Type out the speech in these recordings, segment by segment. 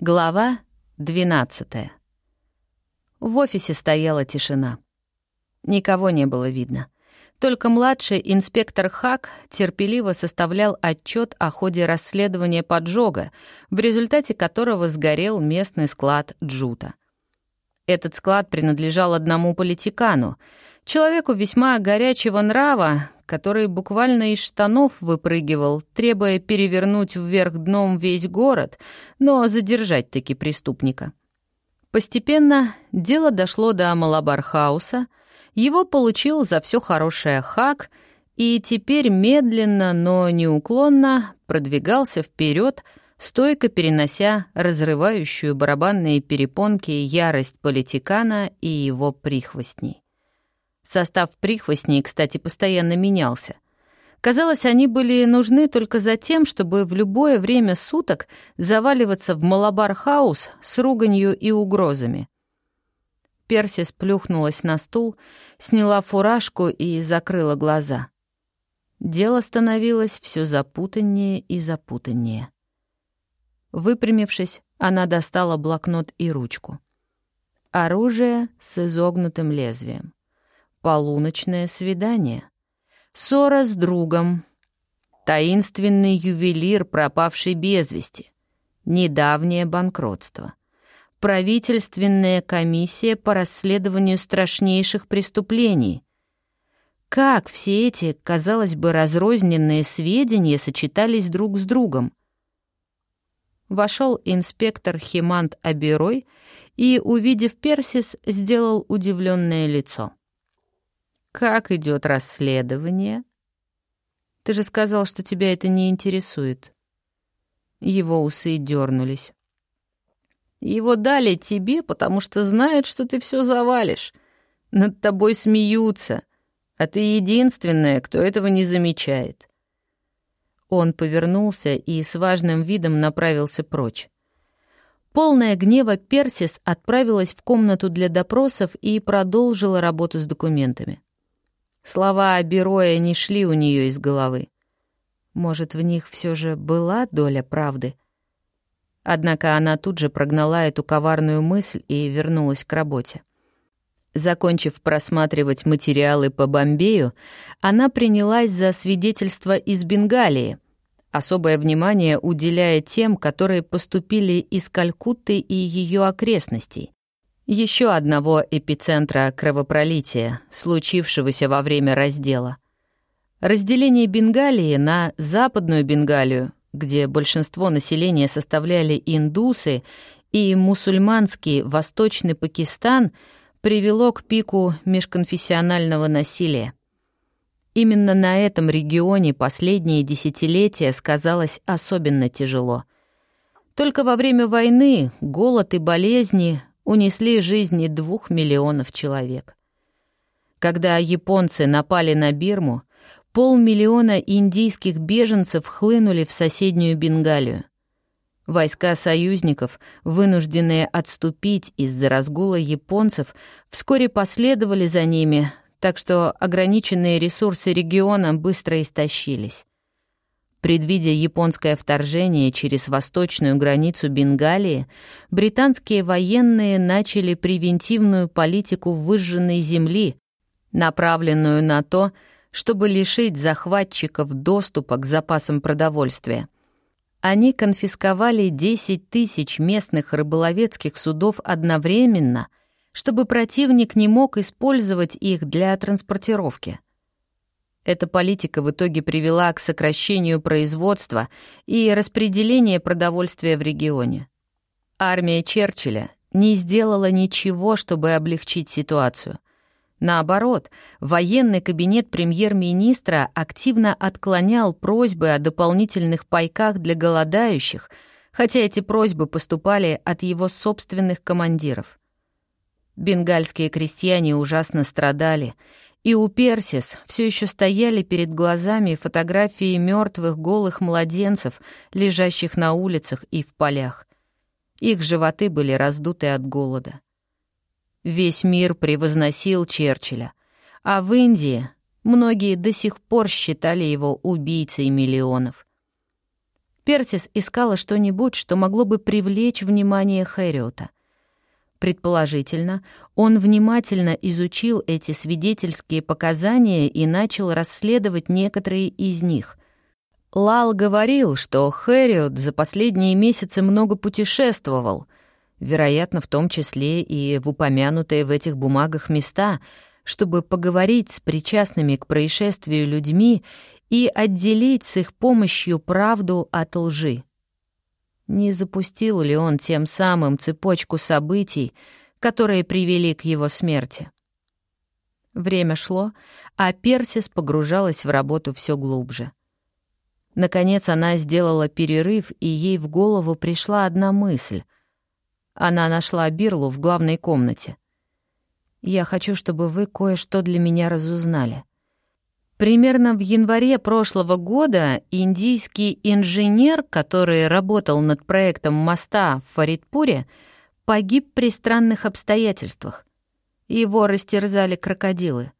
Глава 12. В офисе стояла тишина. Никого не было видно. Только младший инспектор Хак терпеливо составлял отчет о ходе расследования поджога, в результате которого сгорел местный склад Джута. Этот склад принадлежал одному политикану, человеку весьма горячего нрава, который буквально из штанов выпрыгивал, требуя перевернуть вверх дном весь город, но задержать-таки преступника. Постепенно дело дошло до Малабархауса, его получил за все хорошее Хак, и теперь медленно, но неуклонно продвигался вперед, стойко перенося разрывающую барабанные перепонки ярость политикана и его прихвостней. Состав прихвостней, кстати, постоянно менялся. Казалось, они были нужны только за тем, чтобы в любое время суток заваливаться в Малабар-хаус с руганью и угрозами. Персис плюхнулась на стул, сняла фуражку и закрыла глаза. Дело становилось все запутаннее и запутаннее. Выпрямившись, она достала блокнот и ручку. Оружие с изогнутым лезвием. Полуночное свидание. Ссора с другом. Таинственный ювелир, пропавший без вести. Недавнее банкротство. Правительственная комиссия по расследованию страшнейших преступлений. Как все эти, казалось бы, разрозненные сведения сочетались друг с другом? Вошел инспектор Химант Аберой и, увидев Персис, сделал удивленное лицо. Как идет расследование? Ты же сказал, что тебя это не интересует. Его усы дернулись. Его дали тебе, потому что знают, что ты все завалишь. Над тобой смеются, а ты единственная, кто этого не замечает. Он повернулся и с важным видом направился прочь. Полная гнева Персис отправилась в комнату для допросов и продолжила работу с документами. Слова Бероя не шли у нее из головы. Может, в них все же была доля правды? Однако она тут же прогнала эту коварную мысль и вернулась к работе. Закончив просматривать материалы по Бомбею, она принялась за свидетельства из Бенгалии, особое внимание уделяя тем, которые поступили из Калькутты и ее окрестностей, еще одного эпицентра кровопролития, случившегося во время раздела. Разделение Бенгалии на Западную Бенгалию, где большинство населения составляли индусы, и мусульманский Восточный Пакистан привело к пику межконфессионального насилия. Именно на этом регионе последние десятилетия сказалось особенно тяжело. Только во время войны голод и болезни унесли жизни двух миллионов человек. Когда японцы напали на Бирму, полмиллиона индийских беженцев хлынули в соседнюю Бенгалию. Войска союзников, вынужденные отступить из-за разгула японцев, вскоре последовали за ними, так что ограниченные ресурсы региона быстро истощились. Предвидя японское вторжение через восточную границу Бенгалии, британские военные начали превентивную политику выжженной земли, направленную на то, чтобы лишить захватчиков доступа к запасам продовольствия. Они конфисковали 10 тысяч местных рыболовецких судов одновременно, чтобы противник не мог использовать их для транспортировки. Эта политика в итоге привела к сокращению производства и распределению продовольствия в регионе. Армия Черчилля не сделала ничего, чтобы облегчить ситуацию. Наоборот, военный кабинет премьер-министра активно отклонял просьбы о дополнительных пайках для голодающих, хотя эти просьбы поступали от его собственных командиров. Бенгальские крестьяне ужасно страдали — и у Персис все еще стояли перед глазами фотографии мертвых голых младенцев, лежащих на улицах и в полях. Их животы были раздуты от голода. Весь мир превозносил Черчилля, а в Индии многие до сих пор считали его убийцей миллионов. Персис искала что-нибудь, что могло бы привлечь внимание Хэриота. Предположительно, он внимательно изучил эти свидетельские показания и начал расследовать некоторые из них. Лал говорил, что Хэриот за последние месяцы много путешествовал, вероятно, в том числе и в упомянутые в этих бумагах места, чтобы поговорить с причастными к происшествию людьми и отделить с их помощью правду от лжи. Не запустил ли он тем самым цепочку событий, которые привели к его смерти? Время шло, а Персис погружалась в работу все глубже. Наконец она сделала перерыв, и ей в голову пришла одна мысль. Она нашла Бирлу в главной комнате. «Я хочу, чтобы вы кое-что для меня разузнали. Примерно в январе прошлого года индийский инженер, который работал над проектом моста в Фаридпуре, погиб при странных обстоятельствах. Его растерзали крокодилы.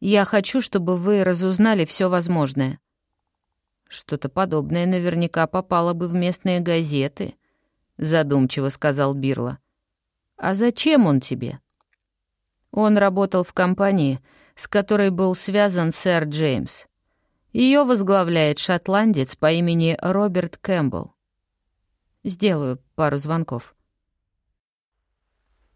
Я хочу, чтобы вы разузнали все возможное. Что-то подобное наверняка попало бы в местные газеты, задумчиво сказал Бирла. А зачем он тебе? Он работал в компании — с которой был связан сэр Джеймс. Ее возглавляет шотландец по имени Роберт Кэмпбелл. Сделаю пару звонков.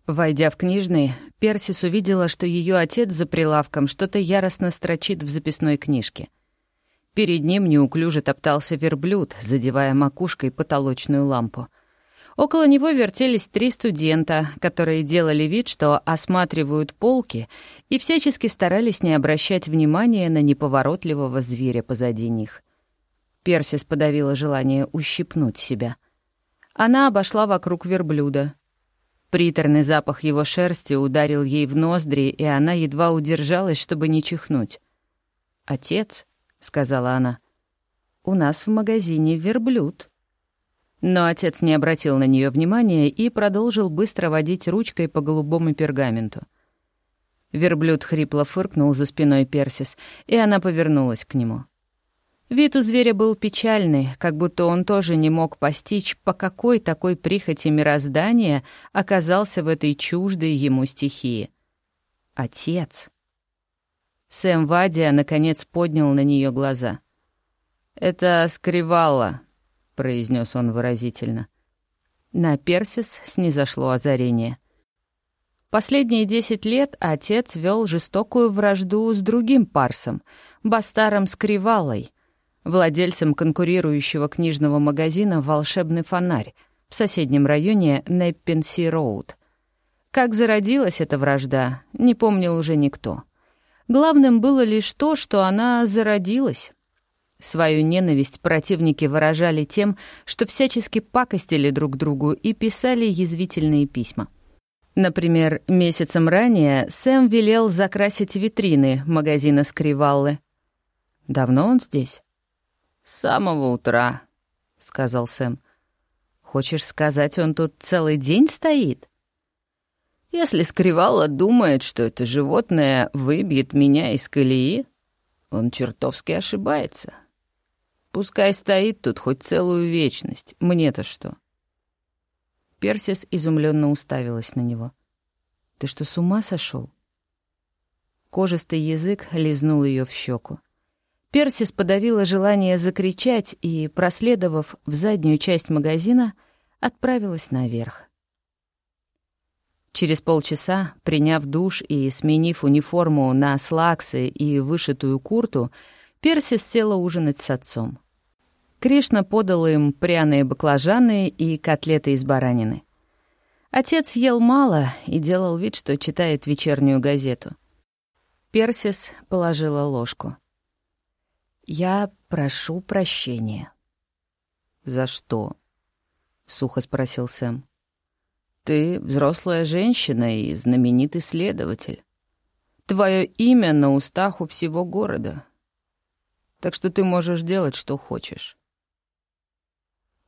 Войдя в книжный, Персис увидела, что ее отец за прилавком что-то яростно строчит в записной книжке. Перед ним неуклюже топтался верблюд, задевая макушкой потолочную лампу — Около него вертелись три студента, которые делали вид, что осматривают полки и всячески старались не обращать внимания на неповоротливого зверя позади них. Персис подавила желание ущипнуть себя. Она обошла вокруг верблюда. Приторный запах его шерсти ударил ей в ноздри, и она едва удержалась, чтобы не чихнуть. «Отец», — сказала она, — «у нас в магазине верблюд». Но отец не обратил на нее внимания и продолжил быстро водить ручкой по голубому пергаменту. Верблюд хрипло фыркнул за спиной Персис, и она повернулась к нему. Вид у зверя был печальный, как будто он тоже не мог постичь, по какой такой прихоти мироздания оказался в этой чуждой ему стихии. Отец. Сэм Вадия, наконец, поднял на нее глаза. «Это скривало», произнес он выразительно. На Персис снизошло озарение. Последние десять лет отец вел жестокую вражду с другим парсом, Бастаром Скривалой, владельцем конкурирующего книжного магазина «Волшебный фонарь» в соседнем районе Неппенси-Роуд. Как зародилась эта вражда, не помнил уже никто. Главным было лишь то, что она зародилась. Свою ненависть противники выражали тем, что всячески пакостили друг другу и писали язвительные письма. Например, месяцем ранее Сэм велел закрасить витрины магазина Скриваллы. «Давно он здесь?» «С самого утра», — сказал Сэм. «Хочешь сказать, он тут целый день стоит?» «Если Скривалла думает, что это животное выбьет меня из колеи, он чертовски ошибается». Пускай стоит тут хоть целую вечность. Мне-то что?» Персис изумленно уставилась на него. «Ты что, с ума сошел? Кожистый язык лизнул ее в щеку. Персис подавила желание закричать и, проследовав в заднюю часть магазина, отправилась наверх. Через полчаса, приняв душ и сменив униформу на слаксы и вышитую курту, Персис села ужинать с отцом. Кришна подал им пряные баклажаны и котлеты из баранины. Отец ел мало и делал вид, что читает вечернюю газету. Персис положила ложку. «Я прошу прощения». «За что?» — сухо спросил Сэм. «Ты взрослая женщина и знаменитый следователь. Твое имя на устах у всего города. Так что ты можешь делать, что хочешь.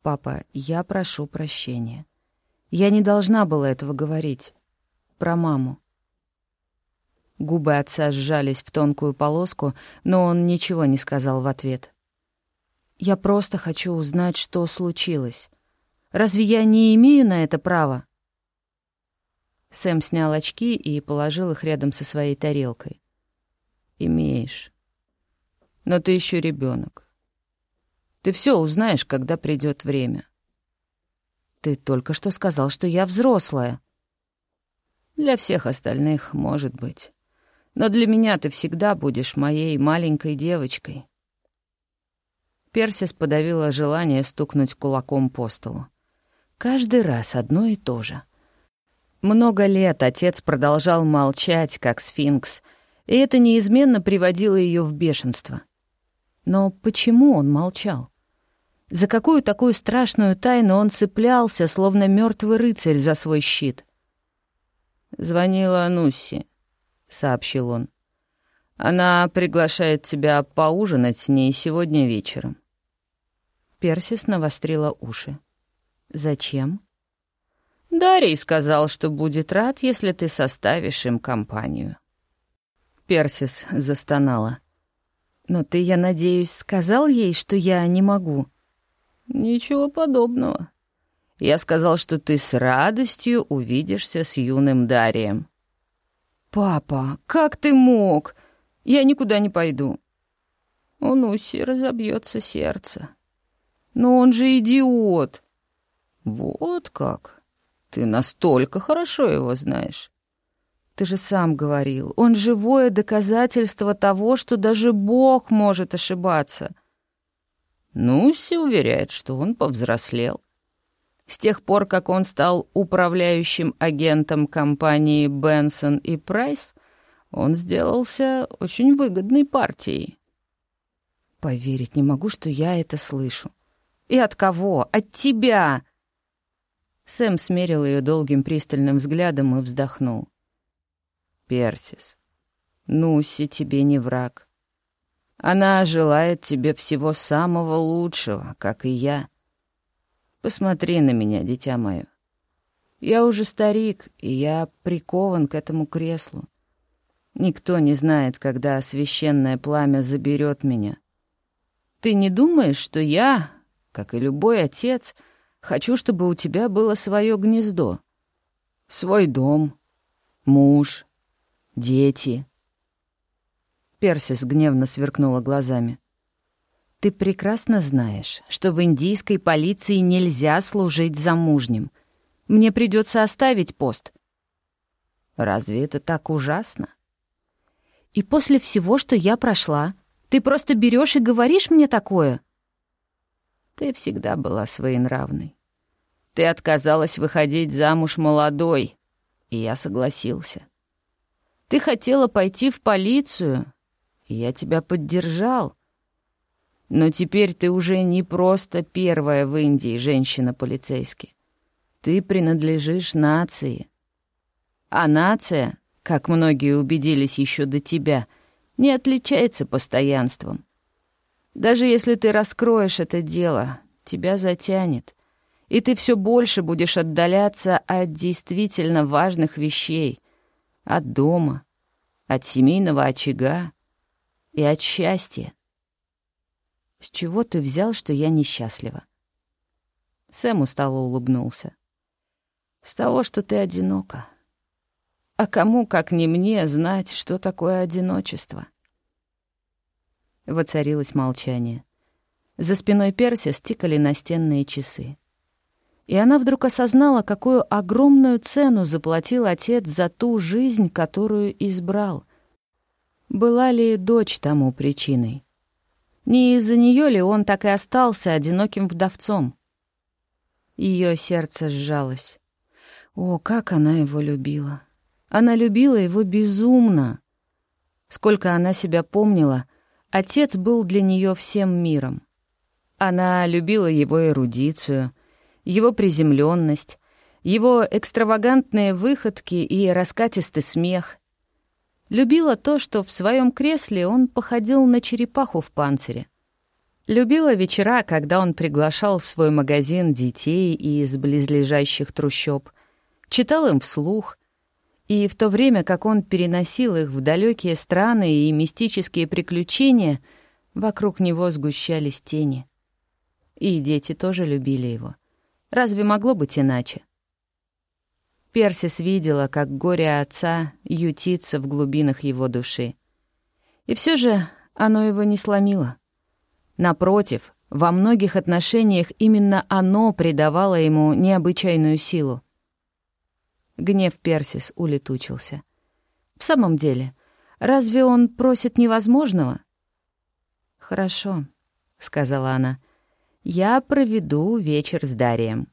«Папа, я прошу прощения. Я не должна была этого говорить. Про маму». Губы отца сжались в тонкую полоску, но он ничего не сказал в ответ. Я просто хочу узнать, что случилось. Разве я не имею на это права?» Сэм снял очки и положил их рядом со своей тарелкой. «Имеешь. Но ты еще ребенок. Ты все узнаешь, когда придет время. Ты только что сказал, что я взрослая. Для всех остальных, может быть. Но для меня ты всегда будешь моей маленькой девочкой. Персис подавила желание стукнуть кулаком по столу. Каждый раз одно и то же. Много лет отец продолжал молчать, как сфинкс, и это неизменно приводило ее в бешенство. Но почему он молчал? За какую такую страшную тайну он цеплялся, словно мертвый рыцарь за свой щит? «Звонила Анусси», — сообщил он. «Она приглашает тебя поужинать с ней сегодня вечером». Персис навострила уши. «Зачем?» «Дарий сказал, что будет рад, если ты составишь им компанию». Персис застонала. «Но ты, я надеюсь, сказал ей, что я не могу?» «Ничего подобного. Я сказал, что ты с радостью увидишься с юным Дарием». «Папа, как ты мог? Я никуда не пойду». У Нуси разобьется сердце. «Но он же идиот!» «Вот как? Ты настолько хорошо его знаешь». «Ты же сам говорил, он живое доказательство того, что даже Бог может ошибаться». Нуси уверяет, что он повзрослел. С тех пор, как он стал управляющим агентом компании Бенсон и Прайс, он сделался очень выгодной партией. Поверить не могу, что я это слышу. И от кого? От тебя! Сэм смерил ее долгим пристальным взглядом и вздохнул. Персис, Нуси тебе не враг. Она желает тебе всего самого лучшего, как и я. Посмотри на меня, дитя мое. Я уже старик, и я прикован к этому креслу. Никто не знает, когда священное пламя заберет меня. Ты не думаешь, что я, как и любой отец, хочу, чтобы у тебя было свое гнездо, свой дом, муж, дети — Персис гневно сверкнула глазами. «Ты прекрасно знаешь, что в индийской полиции нельзя служить замужним. Мне придется оставить пост». «Разве это так ужасно?» «И после всего, что я прошла, ты просто берешь и говоришь мне такое?» «Ты всегда была своенравной. Ты отказалась выходить замуж молодой, и я согласился. Ты хотела пойти в полицию, я тебя поддержал. Но теперь ты уже не просто первая в Индии женщина-полицейский. Ты принадлежишь нации. А нация, как многие убедились еще до тебя, не отличается постоянством. Даже если ты раскроешь это дело, тебя затянет, и ты все больше будешь отдаляться от действительно важных вещей, от дома, от семейного очага, и от счастья. С чего ты взял, что я несчастлива? Сэм устало улыбнулся. С того, что ты одинока. А кому, как не мне, знать, что такое одиночество? Воцарилось молчание. За спиной Перси стикали настенные часы. И она вдруг осознала, какую огромную цену заплатил отец за ту жизнь, которую избрал — была ли дочь тому причиной? Не из-за нее ли он так и остался одиноким вдовцом? Ее сердце сжалось. О, как она его любила! Она любила его безумно. Сколько она себя помнила, отец был для нее всем миром. Она любила его эрудицию, его приземленность, его экстравагантные выходки и раскатистый смех, Любила то, что в своем кресле он походил на черепаху в панцире. Любила вечера, когда он приглашал в свой магазин детей из близлежащих трущоб, читал им вслух, и в то время, как он переносил их в далекие страны и мистические приключения, вокруг него сгущались тени. И дети тоже любили его. Разве могло быть иначе? Персис видела, как горе отца ютится в глубинах его души. И все же оно его не сломило. Напротив, во многих отношениях именно оно придавало ему необычайную силу. Гнев Персис улетучился. В самом деле, разве он просит невозможного? «Хорошо», — сказала она, — «я проведу вечер с Дарием.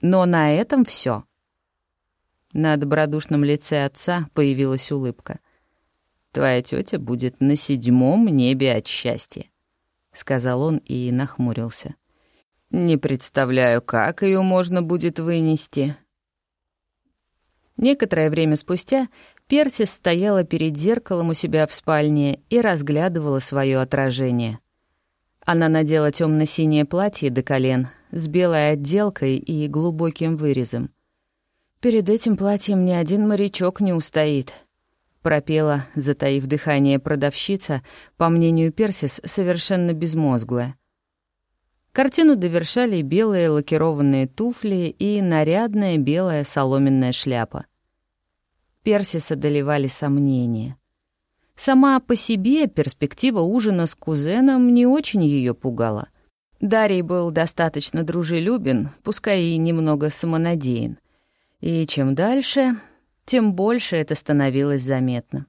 Но на этом все. На добродушном лице отца появилась улыбка. «Твоя тетя будет на седьмом небе от счастья», — сказал он и нахмурился. «Не представляю, как ее можно будет вынести». Некоторое время спустя Персис стояла перед зеркалом у себя в спальне и разглядывала свое отражение. Она надела темно синее платье до колен с белой отделкой и глубоким вырезом. «Перед этим платьем ни один морячок не устоит», — пропела, затаив дыхание продавщица, по мнению Персис, совершенно безмозглая. Картину довершали белые лакированные туфли и нарядная белая соломенная шляпа. Персис одолевали сомнения. Сама по себе перспектива ужина с кузеном не очень ее пугала. Дарий был достаточно дружелюбен, пускай и немного самонадеян. И чем дальше, тем больше это становилось заметно.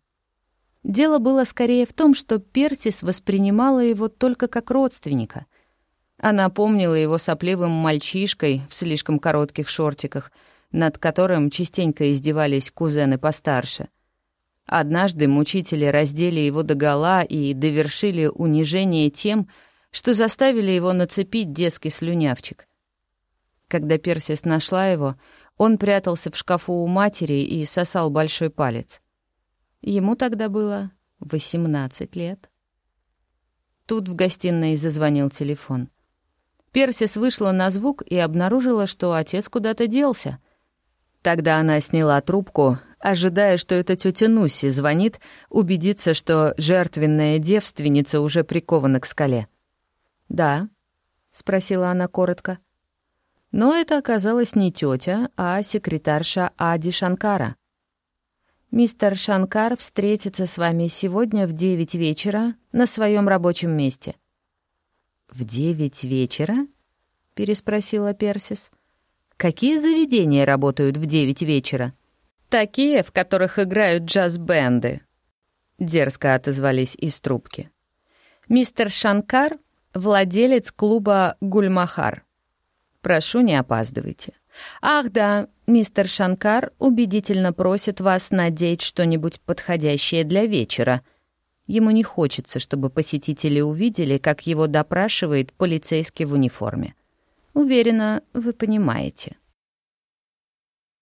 Дело было скорее в том, что Персис воспринимала его только как родственника. Она помнила его сопливым мальчишкой в слишком коротких шортиках, над которым частенько издевались кузены постарше. Однажды мучители раздели его догола и довершили унижение тем, что заставили его нацепить детский слюнявчик. Когда Персис нашла его, он прятался в шкафу у матери и сосал большой палец. Ему тогда было 18 лет. Тут в гостиной зазвонил телефон. Персис вышла на звук и обнаружила, что отец куда-то делся. Тогда она сняла трубку, ожидая, что это тетя Нуси звонит, убедиться, что жертвенная девственница уже прикована к скале. «Да», — спросила она коротко. Но это оказалась не тетя, а секретарша Ади Шанкара. «Мистер Шанкар встретится с вами сегодня в девять вечера на своем рабочем месте». «В девять вечера?» — переспросила Персис. «Какие заведения работают в девять вечера?» «Такие, в которых играют джаз-бенды», — дерзко отозвались из трубки. «Мистер Шанкар — владелец клуба «Гульмахар». Прошу, не опаздывайте. Ах да, мистер Шанкар убедительно просит вас надеть что-нибудь подходящее для вечера. Ему не хочется, чтобы посетители увидели, как его допрашивает полицейский в униформе. Уверена, вы понимаете.